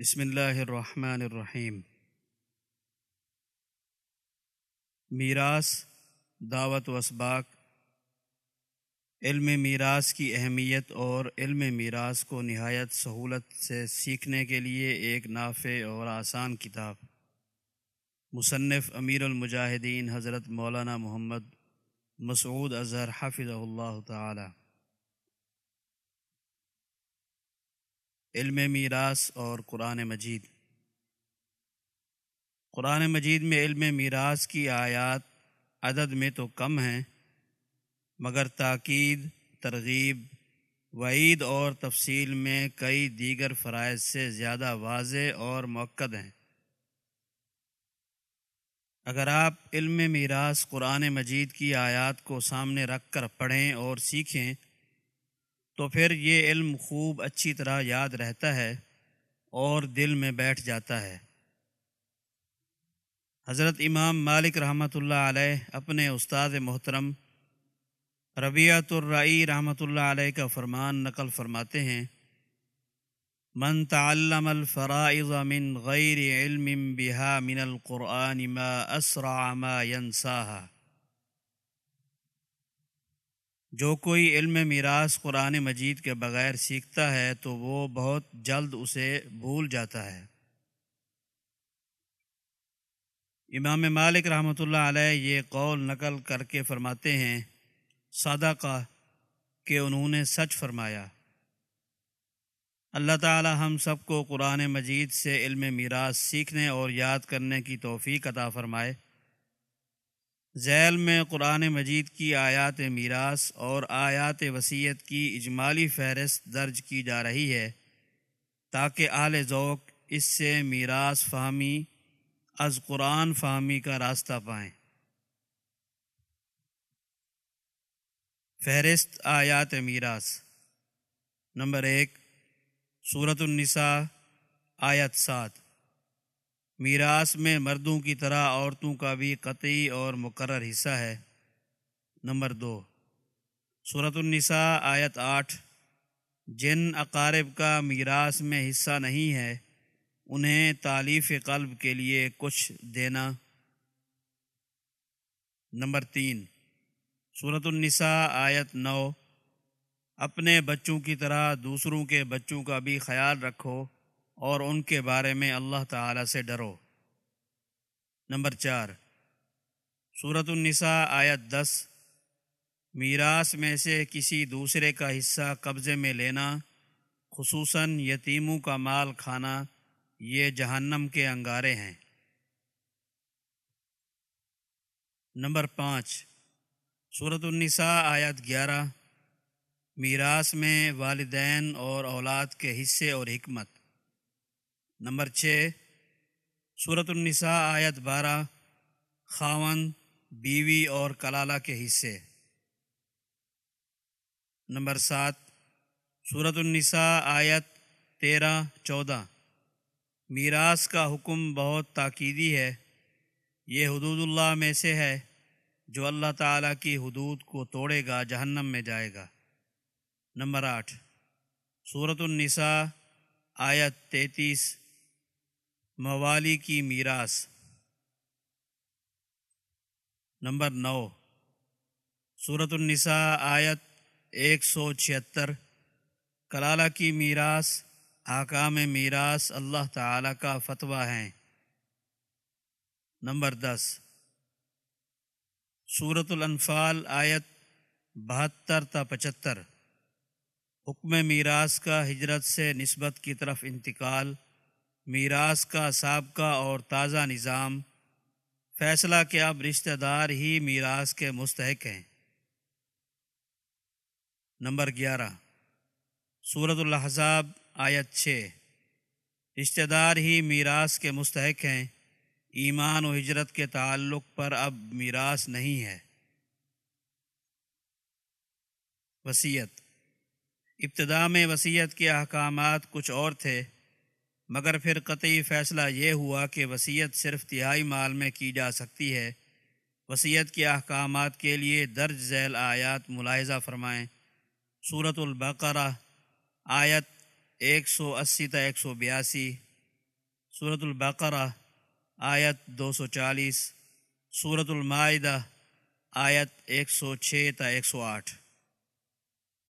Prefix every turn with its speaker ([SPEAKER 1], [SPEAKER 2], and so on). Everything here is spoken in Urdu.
[SPEAKER 1] بسم اللہ الرحمن الرحیم۔ میراث، دعوت و اسباق۔ علم میراث کی اہمیت اور علم میراث کو نہایت سہولت سے سیکھنے کے لیے ایک نافع اور آسان کتاب۔ مصنف امیر المجاہدین حضرت مولانا محمد مسعود اظہر حافظ اللہ تعالی۔ علم میراث اور قرآن مجید۔ قرآن مجید میں علم میراث کی آیات عدد میں تو کم ہیں، مگر تاکید، ترغیب، وعید اور تفصیل میں کئی دیگر فرائض سے زیادہ واضح اور موقع ہیں۔ اگر آپ علم میراث قرآن مجید کی آیات کو سامنے رکھ کر پڑھیں اور سیکھیں تو پھر یہ علم خوب اچھی طرح یاد رہتا ہے اور دل میں بیٹھ جاتا ہے۔ حضرت امام مالک رحمۃ اللہ علیہ اپنے استاد محترم ربیعت الرعی رحمۃ اللہ علیہ کا فرمان نقل فرماتے ہیں، من تعلم الفرائض من غیر علم بها من القرآن ما اسرع ما ينساها. جو کوئی علم میراث قرآن مجید کے بغیر سیکھتا ہے تو وہ بہت جلد اسے بھول جاتا ہے۔ امام مالک رحمۃ اللہ علیہ یہ قول نقل کر کے فرماتے ہیں سادہ کا کہ انہوں نے سچ فرمایا۔ اللہ تعالی ہم سب کو قرآن مجید سے علم میراث سیکھنے اور یاد کرنے کی توفیق عطا فرمائے۔ ذیل میں قرآن مجید کی آیات میراث اور آیات وسیعت کی اجمالی فہرست درج کی جا رہی ہے تاکہ اعلی ذوق اس سے میراث فہمی از قرآن فہمی کا راستہ پائیں۔ فہرست آیات میراث۔ نمبر ایک صورت النساء، آیت سات۔ میراث میں مردوں کی طرح عورتوں کا بھی قطعی اور مقرر حصہ ہے۔ نمبر دو صورت النساء، آیت آٹھ۔ جن اقارب کا میراث میں حصہ نہیں ہے، انہیں تعلیف قلب کے لیے کچھ دینا۔ نمبر تین صورت النساء، آیت نو۔ اپنے بچوں کی طرح دوسروں کے بچوں کا بھی خیال رکھو۔ اور ان کے بارے میں اللہ تعالی سے ڈرو۔ نمبر چار صورت النساء آیت دس، میراث میں سے کسی دوسرے کا حصہ قبضے میں لینا، خصوصاً یتیموں کا مال کھانا، یہ جہنم کے انگارے ہیں۔ نمبر پانچ صورت النساء آیت گیارہ، میراث میں والدین اور اولاد کے حصے اور حکمت۔ نمبر چھ صورت النساء، آیت بارہ، خاون، بیوی اور کلالہ کے حصے۔ نمبر سات صورت النساء، آیت تیرہ، چودہ۔ میراث کا حکم بہت تاکیدی ہے۔ یہ حدود اللہ میں سے ہے۔ جو اللہ تعالیٰ کی حدود کو توڑے گا، جہنم میں جائے گا۔ نمبر آٹھ صورت النساء، آیت تینتیس موالی کی میراث۔ نمبر نو۔ صورت النساء آیت ایک سو چھہتر۔ کلالہ کی میراث، آکام میراث اللہ تعالی کا فتویٰ ہیں۔ نمبر دس۔ صورت الانفال آیت بہتر تا پچہتر۔ حکم میراث کا ہجرت سے نسبت کی طرف انتقال۔ میراث کا، سابقہ اور تازہ نظام۔ فیصلہ کہ اب رشتہ دار ہی میراث کے مستحق ہیں۔ نمبر گیارہ۔ صورت الحضاب آیت چھ۔ رشتہ دار ہی میراث کے مستحق ہیں۔ ایمان و ہجرت کے تعلق پر اب میراث نہیں ہے۔ وسیعت ابتدا میں وسیعت کے احکامات کچھ اور تھے۔ مگر پھر قطعی فیصلہ یہ ہوا کہ وصیت صرف تہائی مال میں کی جا سکتی ہے۔ وصیت کے احکامات کے لیے درج ذیل آیات ملاحظہ فرمائیں۔ صورت البقرہ، آیت ایک سو اسی تا ایک سو بیاسی۔ صورت البقرہ، آیت دو سو چالیس۔ صورت المائدہ، آیت ایک سو چھ تا ایک سو آٹھ۔